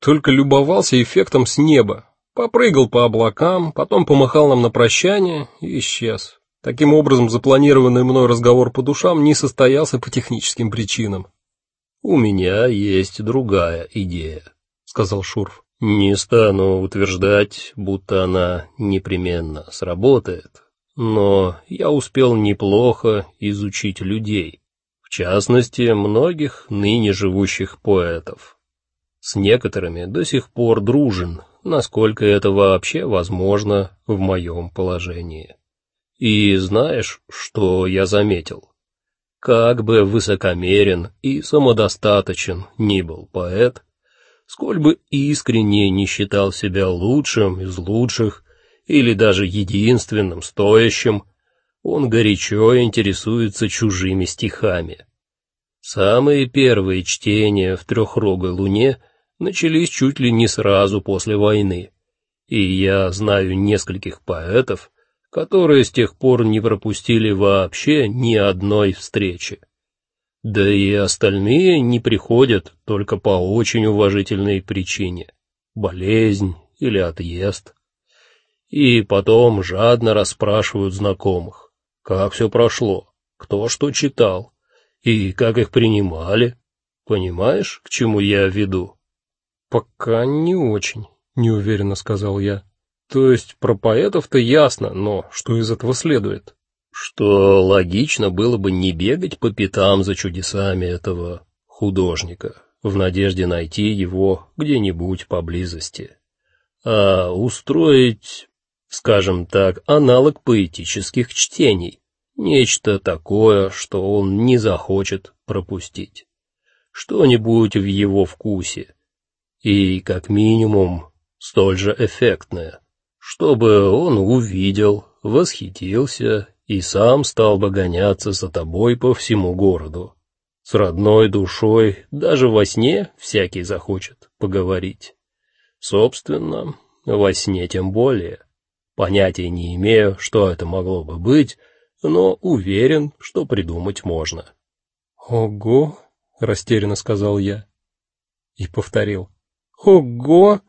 только любовался эффектом с неба. Попрыгал по облакам, потом помахал нам на прощание и исчез. Таким образом, запланированный мной разговор по душам не состоялся по техническим причинам. У меня есть другая идея, сказал Шурф. Не стану утверждать, будто она непременно сработает, но я успел неплохо изучить людей, в частности, многих ныне живущих поэтов. С некоторыми до сих пор дружен, насколько это вообще возможно в моем положении. И знаешь, что я заметил? Как бы высокомерен и самодостаточен ни был поэт, сколь бы искренне не считал себя лучшим из лучших или даже единственным стоящим, он горячо интересуется чужими стихами. Самые первые чтения в трехрогой луне начались чуть ли не сразу после войны, и я знаю нескольких поэтов, которые с тех пор не пропустили вообще ни одной встречи. Да и остальные не приходят только по очень уважительной причине: болезнь или отъезд. И потом жадно расспрашивают знакомых, как все прошло, кто что читал и как их принимали. Понимаешь, к чему я веду? Пока не очень, неуверенно сказал я. То есть про поэтов-то ясно, но что из этого следует? что логично было бы не бегать по пятам за чудесами этого художника в надежде найти его где-нибудь поблизости, а устроить, скажем так, аналог поэтических чтений, нечто такое, что он не захочет пропустить, что-нибудь в его вкусе и как минимум столь же эффектное, чтобы он увидел, восхитился и сам стал бы гоняться за тобой по всему городу. С родной душой даже во сне всякий захочет поговорить. Собственно, во сне тем более. Понятия не имею, что это могло бы быть, но уверен, что придумать можно. Ого, растерянно сказал я и повторил. Ого!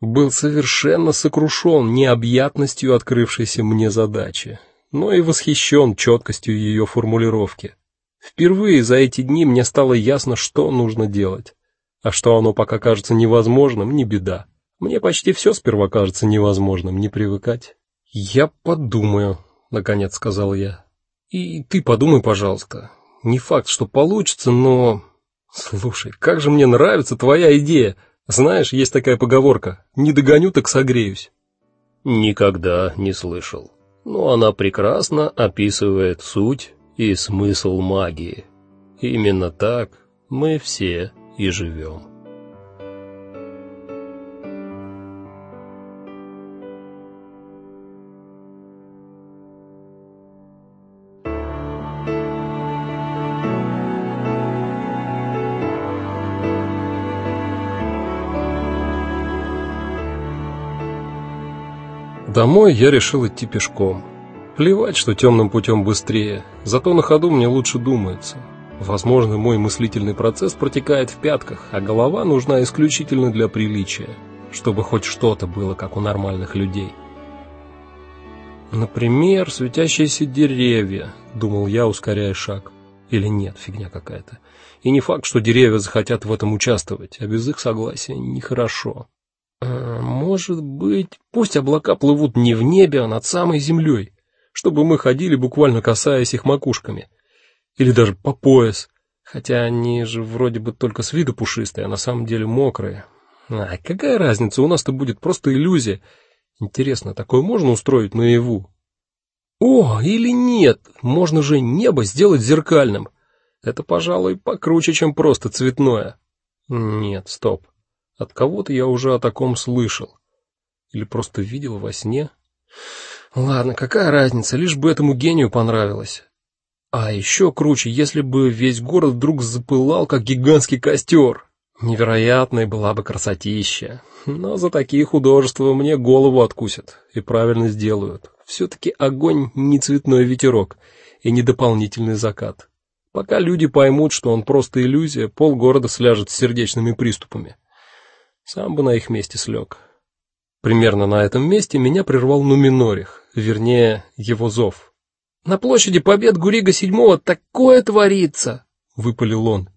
Был совершенно сокрушен необъятностью открывшейся мне задачи но и восхищен четкостью ее формулировки. Впервые за эти дни мне стало ясно, что нужно делать. А что оно пока кажется невозможным, не беда. Мне почти все сперва кажется невозможным, не привыкать. Я подумаю, наконец сказал я. И ты подумай, пожалуйста. Не факт, что получится, но Слушай, как же мне нравится твоя идея. Знаешь, есть такая поговорка: не догоню, так согреюсь. Никогда не слышал но она прекрасно описывает суть и смысл магии. Именно так мы все и живем. Домой я решил идти пешком. Плевать, что темным путем быстрее, зато на ходу мне лучше думается. Возможно, мой мыслительный процесс протекает в пятках, а голова нужна исключительно для приличия, чтобы хоть что-то было как у нормальных людей. Например, светящиеся деревья, думал я, ускоряя шаг. Или нет, фигня какая-то. И не факт, что деревья захотят в этом участвовать, а без их согласия нехорошо. А, может быть, пусть облака плывут не в небе, а над самой землей, чтобы мы ходили буквально касаясь их макушками, или даже по пояс, хотя они же вроде бы только с виду пушистые, а на самом деле мокрые. А какая разница, у нас-то будет просто иллюзия. Интересно, такое можно устроить наяву? О, или нет, можно же небо сделать зеркальным. Это, пожалуй, покруче, чем просто цветное. Нет, стоп. От кого-то я уже о таком слышал или просто видел во сне. Ладно, какая разница, лишь бы этому гению понравилось. А еще круче, если бы весь город вдруг запылал как гигантский костер. Невероятной была бы красотища. Но за такие художества мне голову откусят и правильно сделают. все таки огонь не цветной ветерок и не дополнительный закат. Пока люди поймут, что он просто иллюзия, полгорода сляжет с сердечными приступами. Сам бы на их месте слег. Примерно на этом месте меня прервал Нуминорих, вернее, его зов. На площади Побед Гурига седьмого такое творится, выпалил он.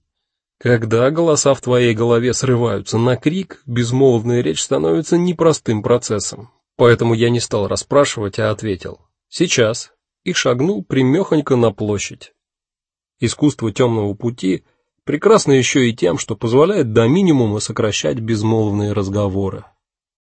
Когда голоса в твоей голове срываются на крик, безмолвная речь становится непростым процессом. Поэтому я не стал расспрашивать, а ответил: "Сейчас" и шагнул примехонько на площадь. Искусство темного пути прекрасно еще и тем, что позволяет до минимума сокращать безмолвные разговоры.